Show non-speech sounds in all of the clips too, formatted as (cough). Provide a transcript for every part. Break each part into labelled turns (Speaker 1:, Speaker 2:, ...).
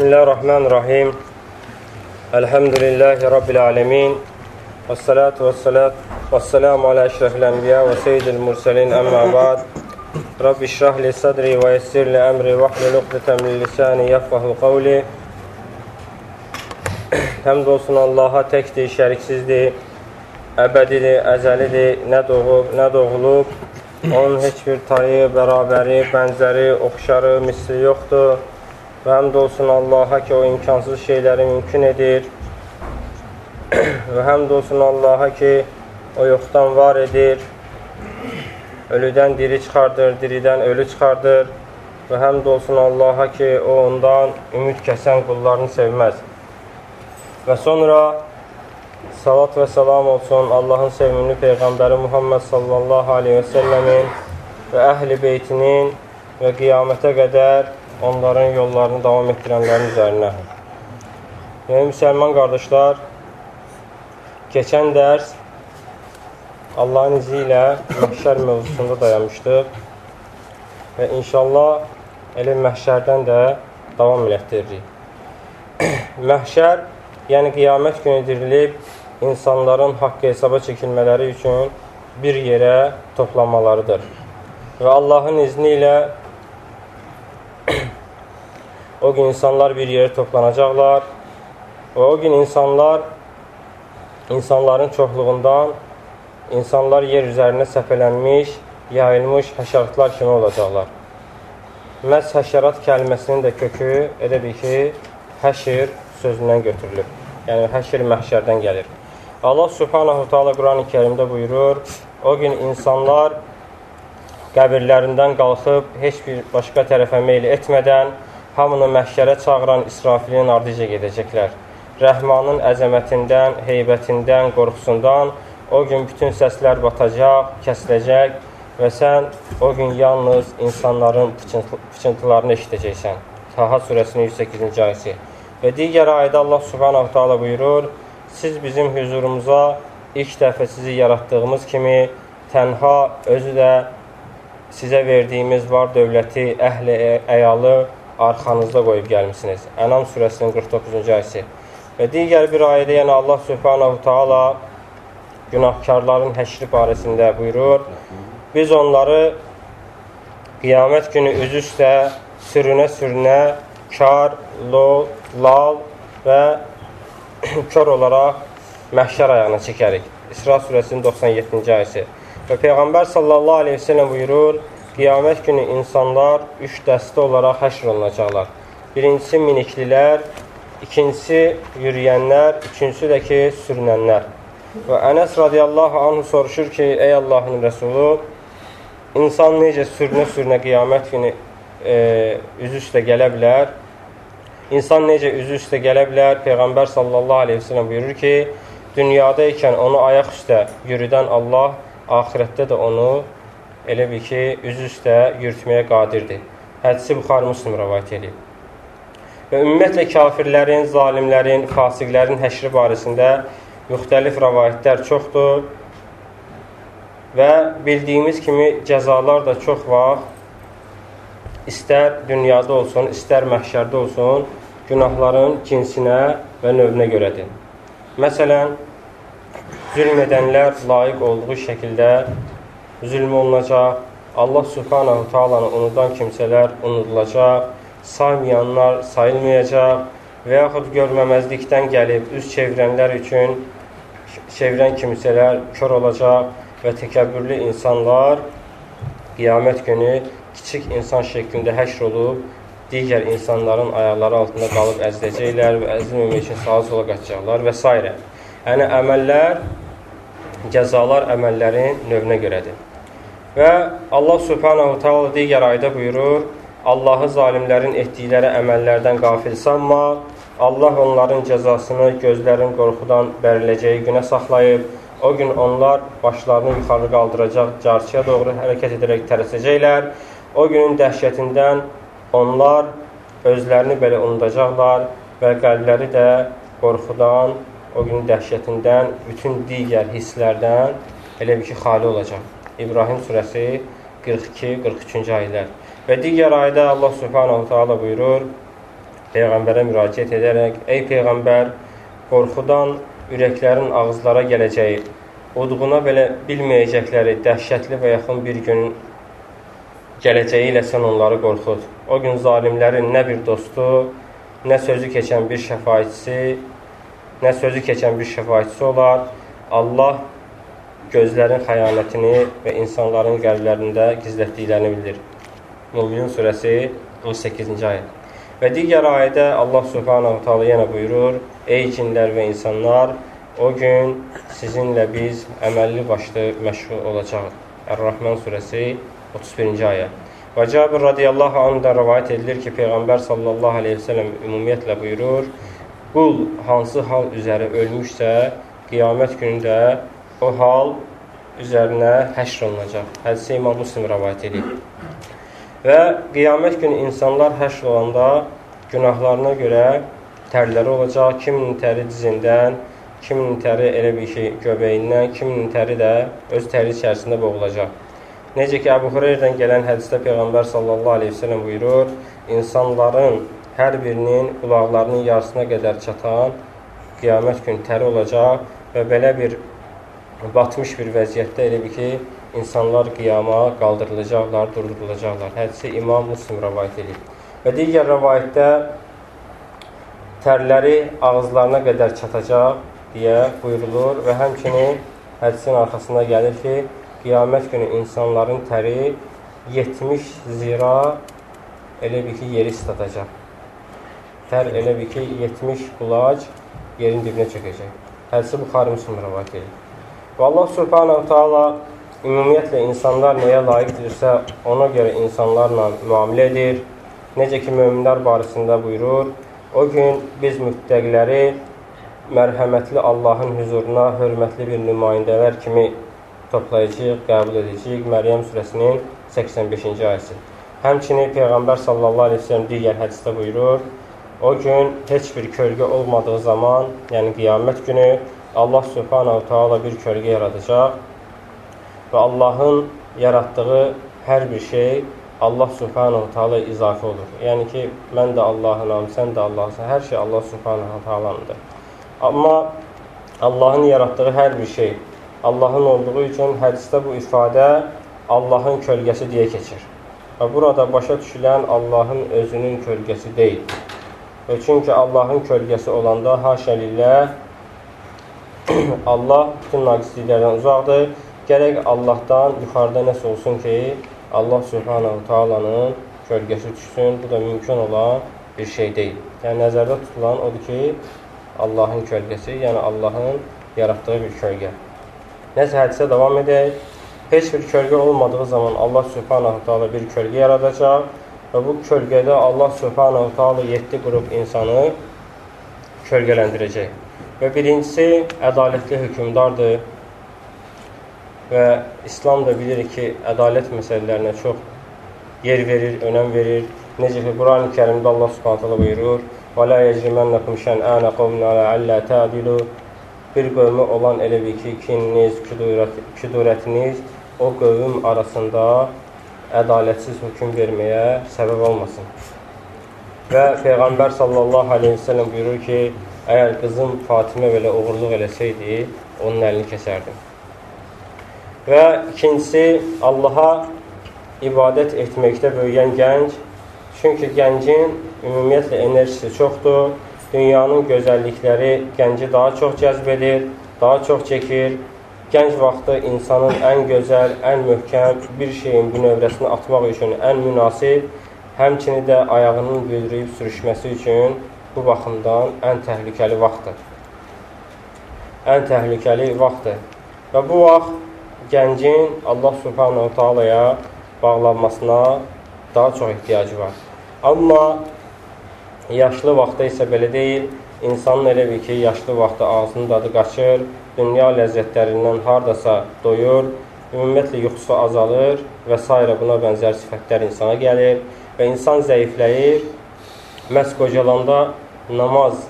Speaker 1: Bismillahirrahmanirrahim. Elhamdülillahi Rabbil alemin. Və salatu və salat və salamu alə əşrəfil ənbiya və seyyidil mürsəlin əmmə ba'd. Rabbi şrah li sadri və yessir li əmri və hlul uqdətən min lisani yəfqahu qavli. Həmd olsun Allaha təkdir, şəriksizdir, əbədidir, əzəlidir, nə doğub, nə doğulub. Onun heç bir tayı, bərabəri, bənzəri, oxşarı, misli yoxdur. Və həmd olsun Allaha ki, o imkansız şeyləri mümkün edir. (clears throat) Və həmd olsun Allaha ki, o yoxdan var edir. Ölüdən diri çıxardır, diridən ölü çıxardır. Və həmd olsun Allaha ki, o ondan ümid kəsən qullarını sevməz. Və sonra salat və salam olsun Allahın sevimli Peyğəmbəri Muhammed sallallahu aleyhi və səlləmin və əhl-i beytinin və qiyamətə qədər onların yollarını davam etdirənlərin üzərinə. Yəni, müsəlman qardaşlar, keçən dərs Allahın izi ilə məhşər mövzusunda dayanmışdıq və inşallah elə məhşərdən də davam elətdiririk. (clears throat) məhşər, yəni qiyamət günü dirilib, insanların haqqı hesaba çəkilmələri üçün bir yerə toplanmalarıdır. Və Allahın izni ilə (clears throat) o gün insanlar bir yerə toplanacaqlar və o gün insanlar insanların çoxluğundan insanlar yer üzərinə səpələnmiş, yayılmış həşəratlar kimi olacaqlar. Məhz həşərat kəlməsinin də kökü elə bil ki, həşir sözündən götürülüb. Yəni, həşir məhşərdən gəlir. Allah subhanahu ta'ala Quran-ı kərimdə buyurur, o gün insanlar qəbirlərindən qalxıb heç bir başqa tərəfə meyl etmədən hamını məhşərə çağıran İsrafilin ardıca gedəcəklər. Rəhmanın əzəmətindən, heybətindən, qorxusundan o gün bütün səslər batacaq, kəsiləcək və sən o gün yalnız insanların fıçıntılarını eşidəcəksən. Taha surəsinin 108-ci ayəsi. Və digər ayədə Allah subhanahu ta'ala buyurur, siz bizim hüzurumuza ilk dəfə sizi yaratdığımız kimi tənha özü də sizə verdiyimiz var dövləti, əhli, əyalı arxanızda qoyub gəlmisiniz. Ənam surəsinin 49-cu ayəsi. Və digər bir ayədə yəni Allah Subhanahu taala günahkarların həşri barəsində buyurur. Biz onları qiyamət günü üzü üstə sürünə-sürünə kar, lol, lal və (clears throat) kör olaraq məhşər ayağına çəkərik. İsra surəsinin 97-ci ayəsi. Və Peyğəmbər sallallahu aleyhi ve sellem buyurur, qiyamət günü insanlar üç dəstə olaraq həşr olunacaqlar. Birincisi miniklilər, ikincisi yürüyənlər, üçüncüsü də ki, sürünənlər. Və Ənəs radiyallahu anhu soruşur ki, ey Allahın rəsulu, insan necə sürünə-sürünə qiyamət günü e, üzü üstə gələ bilər? İnsan necə üzü üstə gələ bilər? Peyğəmbər sallallahu aleyhi ve sellem buyurur ki, dünyada ikən onu ayaq üstə yürüdən Allah axirətdə də onu elə bil ki, üzü üstə yürütməyə qadirdir. Hədisi Buxar Müslim rəvayət edib. Və ümumiyyətlə kafirlərin, zalimlərin, fasiqlərin həşri barəsində müxtəlif rəvayətlər çoxdur və bildiyimiz kimi cəzalar da çox vaxt istər dünyada olsun, istər məhşərdə olsun, günahların cinsinə və növünə görədir. Məsələn, zülm edənlər layiq olduğu şəkildə zülm olunacaq, Allah subhanahu taalanı unudan kimsələr unudulacaq, saymayanlar sayılmayacaq və yaxud görməməzlikdən gəlib üz çevirənlər üçün çevirən kimsələr kör olacaq və təkəbbürlü insanlar qiyamət günü kiçik insan şəklində həşr olub digər insanların ayaqları altında qalıb əziləcəklər və əzilməmək üçün sağa sola qaçacaqlar və s. Yəni, əməllər, cəzalar əməllərin növünə görədir. Və Allah subhanahu ta'ala digər ayda buyurur, Allahı zalimlərin etdikləri əməllərdən qafil sanma, Allah onların cəzasını gözlərin qorxudan bəriləcəyi günə saxlayıb, o gün onlar başlarını yuxarı qaldıracaq, carçıya doğru hərəkət edərək tələsəcəklər. O günün dəhşətindən onlar özlərini belə unudacaqlar və qəlbləri də qorxudan, o günün dəhşətindən, bütün digər hisslərdən elə bir ki, xali olacaq. İbrahim surəsi 42-43-cü ayələr. Və digər ayədə Allah subhanahu taala buyurur: Peyğəmbərə müraciət edərək, ey Peyğəmbər, qorxudan ürəklərin ağızlara gələcəyi, odğuna belə bilməyəcəkləri dəhşətli və yaxın bir gün gələcəyi ilə sən onları qorxud. O gün zalimlərin nə bir dostu, nə sözü keçən bir şəfaitçisi, nə sözü keçən bir şəfaitçisi olar. Allah gözlərin xəyanətini və insanların qəlblərində gizlətdiklərini bildir. Mümin surəsi 18-ci ayə. Və digər ayədə Allah Subhanahu taala yenə buyurur: Ey cinlər və insanlar, o gün sizinlə biz əməlli başlı məşğul olacağıq. Ər-Rahman surəsi 31-ci ayə. Və Cabir radiyallahu anhudan rivayet edilir ki, Peyğəmbər sallallahu əleyhi və səlləm ümumiyyətlə buyurur: Qul hansı hal üzəri ölmüşsə, qiyamət günündə o hal üzərinə həşr olunacaq. Hədisi İmam Müslim rəvayət edir. Və qiyamət günü insanlar həşr olanda günahlarına görə tərləri olacaq. Kiminin təri dizindən, kiminin təri elə bir ki, göbəyindən, kiminin təri də öz təri içərisində boğulacaq. Necə ki, Əbu Hüreyrədən gələn hədisdə Peyğəmbər sallallahu aleyhi ve sellem buyurur, insanların hər birinin qulaqlarının yarısına qədər çatan qiyamət günü təri olacaq və belə bir batmış bir vəziyyətdə elə bir ki, insanlar qiyama qaldırılacaqlar, durdurulacaqlar. Hədisi İmam Müslim rəvayət edir. Və digər rəvayətdə tərləri ağızlarına qədər çatacaq deyə buyurulur və həmçinin hədisin arxasında gəlir ki, qiyamət günü insanların təri 70 zira elə bir ki, yeri ıslatacaq. Tər elə bir ki, 70 qulac yerin dibinə çökəcək. Hədisi Buxarı Müslim rəvayət edir. Və Allah subhanahu taala ümumiyyətlə insanlar nəyə layiqdirsə, ona görə insanlarla müamilə edir. Necə ki, möminlər barəsində buyurur, o gün biz müttəqiləri mərhəmətli Allahın hüzuruna hörmətli bir nümayəndələr kimi toplayacaq, qəbul edəcəyik. Məryəm surəsinin 85-ci ayəsi. Həmçinin Peyğəmbər sallallahu əleyhi və səlləm digər hədisdə buyurur, o gün heç bir kölgə olmadığı zaman, yəni qiyamət günü Allah Subhanahu Taala bir kölgə yaradacaq və Allahın yaratdığı hər bir şey Allah Subhanahu Taala izafə olur. Yəni ki, mən də Allahınam, sən də Allahsan. Hər şey Allah Subhanahu Taalandır. Amma Allahın yaratdığı hər bir şey Allahın olduğu üçün hədisdə bu ifadə Allahın kölgəsi deyə keçir. Və burada başa düşülən Allahın özünün kölgəsi deyil. Və çünki Allahın kölgəsi olanda haşəlillah (clears throat) Allah bütün naqisliklərdən uzaqdır. Gərək Allahdan yuxarıda nəsə olsun ki, Allah Subhanahu Taala'nın kölgəsi düşsün. Bu da mümkün olan bir şey deyil. Yəni nəzərdə tutulan odur ki, Allahın kölgəsi, yəni Allahın yaratdığı bir kölgə. Nəsə hədisə davam edək. Heç bir kölgə olmadığı zaman Allah Subhanahu Taala bir kölgə yaradacaq və bu kölgədə Allah Subhanahu Taala 7 qrup insanı kölgələndirəcək. Və birincisi, ədalətli hökumdardır və İslam da bilir ki, ədalət məsələlərinə çox yer verir, önəm verir. Necə ki, Quran-ı kərimdə Allah subhanətələ buyurur, وَلَا يَجْرِمَنَّكُمْ شَنْآنَ قَوْمٍ عَلَى أَلَّا تَعْدِلُوا Bir qövmü olan elə bir ki, kininiz, küdurətiniz o qövm arasında ədalətsiz hökum verməyə səbəb olmasın. Və Peyğəmbər sallallahu aleyhi ve sellem buyurur ki, Əgər qızım Fatimə belə uğurluq eləsəydi, onun əlini kəsərdim. Və ikincisi, Allaha ibadət etməkdə böyüyən gənc, çünki gəncin ümumiyyətlə enerjisi çoxdur, dünyanın gözəllikləri gənci daha çox cəzb edir, daha çox çəkir. Gənc vaxtı insanın ən gözəl, ən möhkəm bir şeyin bünövrəsini atmaq üçün ən münasib, həmçini də ayağının büdrüyüb sürüşməsi üçün bu baxımdan ən təhlükəli vaxtdır. Ən təhlükəli vaxtdır. Və bu vaxt gəncin Allah Subhanahu Taala'ya bağlanmasına daha çox ehtiyacı var. Amma yaşlı vaxtda isə belə deyil. İnsanın elə bir ki, yaşlı vaxtda ağzının dadı qaçır, dünya ləzzətlərindən hardasa doyur, ümumiyyətlə yuxusu azalır və s. buna bənzər sifətlər insana gəlir və insan zəifləyir məhz qocalanda namaz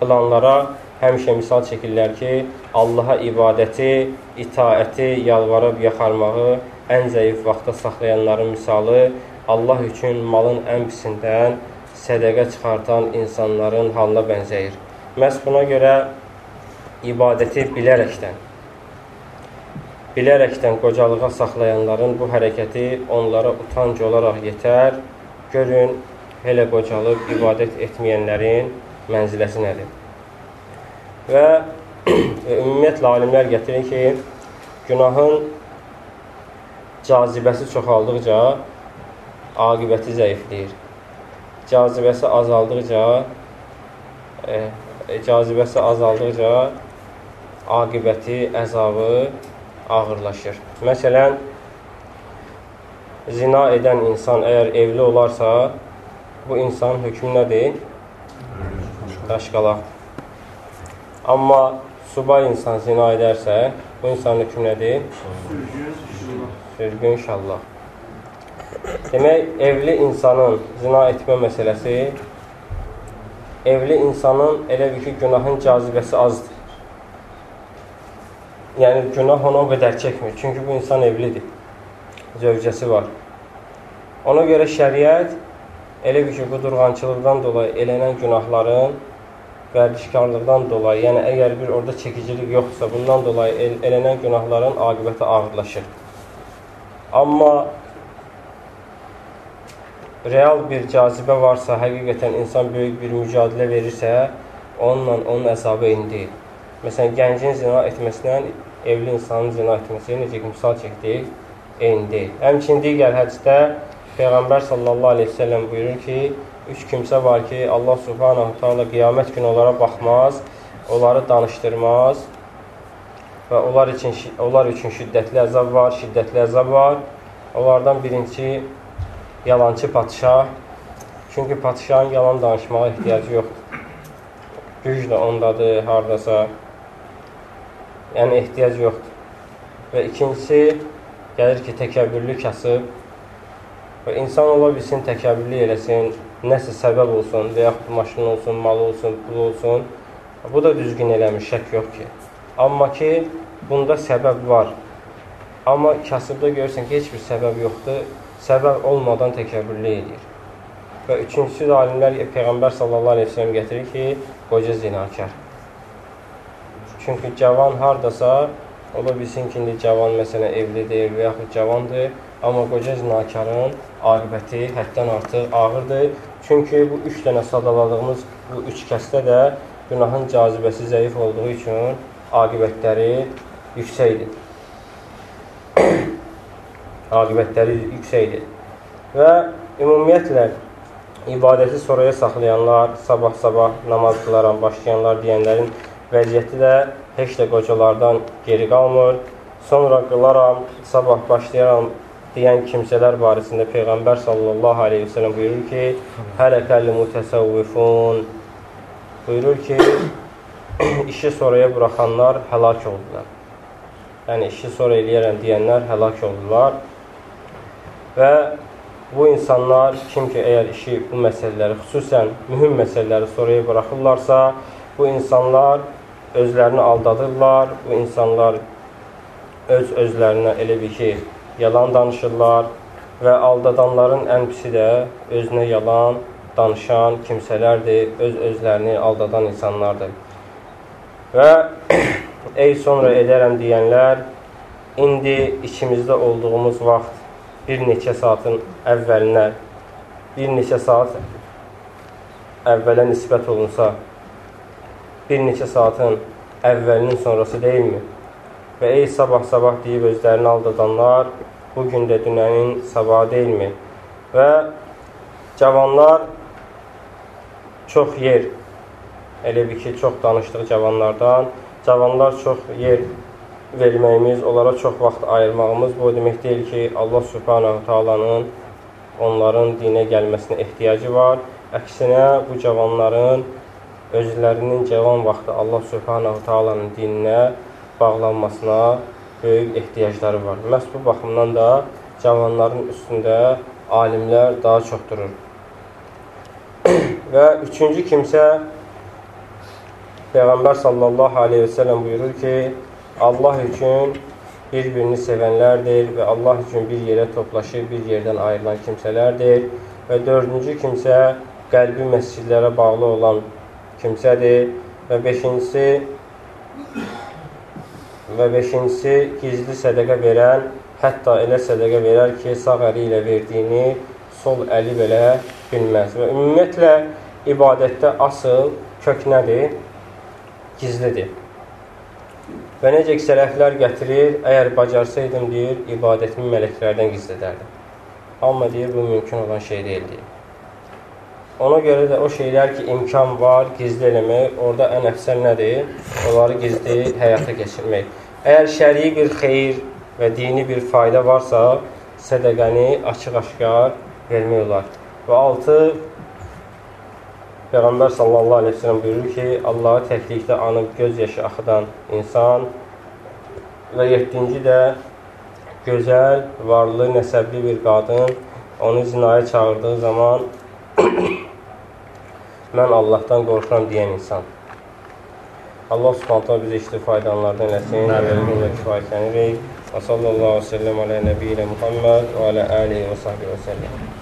Speaker 1: qılanlara həmişə misal çəkirlər ki, Allaha ibadəti, itaəti, yalvarıb yaxarmağı ən zəif vaxtda saxlayanların misalı Allah üçün malın ən pisindən sədəqə çıxartan insanların halına bənzəyir. Məhz buna görə ibadəti bilərəkdən, bilərəkdən qocalığa saxlayanların bu hərəkəti onlara utanc olaraq yetər. Görün, elə qocalıb ibadət etməyənlərin mənziləsi nədir? Və (clears throat) ümumiyyətlə alimlər gətirir ki, günahın cazibəsi çoxaldıqca aqibəti zəifləyir. Cazibəsi azaldıqca e, cazibəsi azaldıqca aqibəti, əzabı ağırlaşır. Məsələn, zina edən insan əgər evli olarsa, bu insanın hökmü nədir? Daşqalaq. Amma subay insan zina edərsə, bu insanın hökmü nədir? Sürgün inşallah. Demək, evli insanın zina etmə məsələsi evli insanın elə bir ki, günahın cazibəsi azdır. Yəni, günah ona o qədər çəkmir. Çünki bu insan evlidir. Zövcəsi var. Ona görə şəriət elə bir ki, qudurğançılıqdan dolayı elənən günahların vərdişkarlıqdan dolayı, yəni əgər bir orada çəkicilik yoxsa, bundan dolayı el elənən günahların aqibəti ağırlaşır. Amma real bir cazibə varsa, həqiqətən insan böyük bir mücadilə verirsə, onunla onun əzabı deyil. Məsələn, gəncin zina etməsinə evli insanın zina etməsi, necə ki, misal çəkdik, deyil. Həmçin digər hədisdə Peyğəmbər sallallahu aleyhi ve sellem buyurur ki, üç kimsə var ki, Allah subhanahu ta'ala qiyamət günü onlara baxmaz, onları danışdırmaz və onlar üçün, onlar üçün şiddətli əzab var, şiddətli əzab var. Onlardan birincisi yalançı patişah. Çünki patişahın yalan danışmağa ehtiyacı yoxdur. Güc də ondadır, haradasa. Yəni, ehtiyac yoxdur. Və ikincisi, gəlir ki, təkəbbürlü kasıb və insan ola bilsin, təkəbbürlü eləsin, nəsə səbəb olsun və yaxud maşın olsun, mal olsun, pul olsun. Bu da düzgün eləmir, şək yox ki. Amma ki, bunda səbəb var. Amma kasıbda görürsən ki, heç bir səbəb yoxdur. Səbəb olmadan təkəbbürlü edir. Və üçüncüsü də alimlər Peyğəmbər sallallahu aleyhi ve sellem gətirir ki, qoca zinakar. Çünki cavan hardasa, ola bilsin ki, indi cavan məsələn evli deyil və yaxud cavandır, amma qoca zinakarın aqibəti həddən artıq ağırdır. Çünki bu üç dənə sadaladığımız bu üç kəsdə də günahın cazibəsi zəif olduğu üçün aqibətləri yüksəkdir. (coughs) aqibətləri yüksəkdir. Və ümumiyyətlə ibadəti sonraya saxlayanlar, sabah-sabah namaz qılaram, başlayanlar deyənlərin vəziyyəti də heç də qocalardan geri qalmır. Sonra qılaram, sabah başlayaram deyən kimsələr barəsində Peyğəmbər sallallahu aleyhi ve sellem buyurur ki, Hələkəlli mütəsəvvifun buyurur ki, (clears throat) işi sonraya buraxanlar həlak oldular. Yəni, işi sonra eləyərəm deyənlər həlak oldular. Və bu insanlar, kim ki, əgər işi, bu məsələləri, xüsusən mühüm məsələləri sonraya buraxırlarsa, bu insanlar özlərini aldadırlar, bu insanlar öz özlərinə elə bir ki, yalan danışırlar və aldadanların ən pisi də özünə yalan danışan kimsələrdir, öz-özlərini aldadan insanlardır. Və (clears throat) ey sonra edərəm deyənlər, indi içimizdə olduğumuz vaxt bir neçə saatın əvvəlinə, bir neçə saat əvvələ nisbət olunsa, bir neçə saatın əvvəlinin sonrası deyilmi? Və ey sabah-sabah deyib özlərini aldadanlar, bu gün də dünənin sabahı deyilmi? Və cavanlar çox yer, elə bir ki, çox danışdıq cavanlardan, cavanlar çox yer verməyimiz, onlara çox vaxt ayırmağımız bu demək deyil ki, Allah subhanahu taalanın onların dinə gəlməsinə ehtiyacı var. Əksinə, bu cavanların özlərinin cavan vaxtı Allah subhanahu taalanın dininə bağlanmasına böyük ehtiyacları var. Məhz bu baxımdan da cavanların üstündə alimlər daha çox durur. (clears throat) Və üçüncü kimsə Peyğəmbər sallallahu aleyhi ve sellem buyurur ki, Allah üçün bir-birini sevənlərdir və Allah üçün bir yerə toplaşıb bir yerdən ayrılan kimsələrdir. Və dördüncü kimsə qəlbi məscidlərə bağlı olan kimsədir. Və beşincisi və beşincisi gizli sədəqə verən, hətta elə sədəqə verər ki, sağ əli ilə verdiyini sol əli belə bilməz. Və ümumiyyətlə ibadətdə asıl kök nədir? Gizlidir. Və necə ki, sələflər gətirir, əgər bacarsaydım, deyir, ibadətimi mələklərdən gizlədərdim. Amma deyir, bu mümkün olan şey deyil, deyir. Ona görə də o şeylər ki, imkan var, gizli eləmək, orada ən əfsəl nədir? Onları gizli həyata keçirmək. Əgər şərii bir xeyir və dini bir fayda varsa, sədəqəni açıq-aşkar vermək olar. Və altı, Peyğəmbər sallallahu aleyhi ve sellem buyurur ki, Allahı təklikdə anıb göz yaşı axıdan insan və yetdinci də gözəl, varlı, nəsəbli bir qadın onu zinaya çağırdığı zaman (clears throat) mən Allahdan qorxuram deyən insan. Allah subhanətlə bizi işli faydalanlardan eləsin. Əvvəlində kifayətlənirik. Və sallallahu aleyhi və səlləm alə nəbiyylə Muhammed və alə əlihi və sahbihi və səlləm.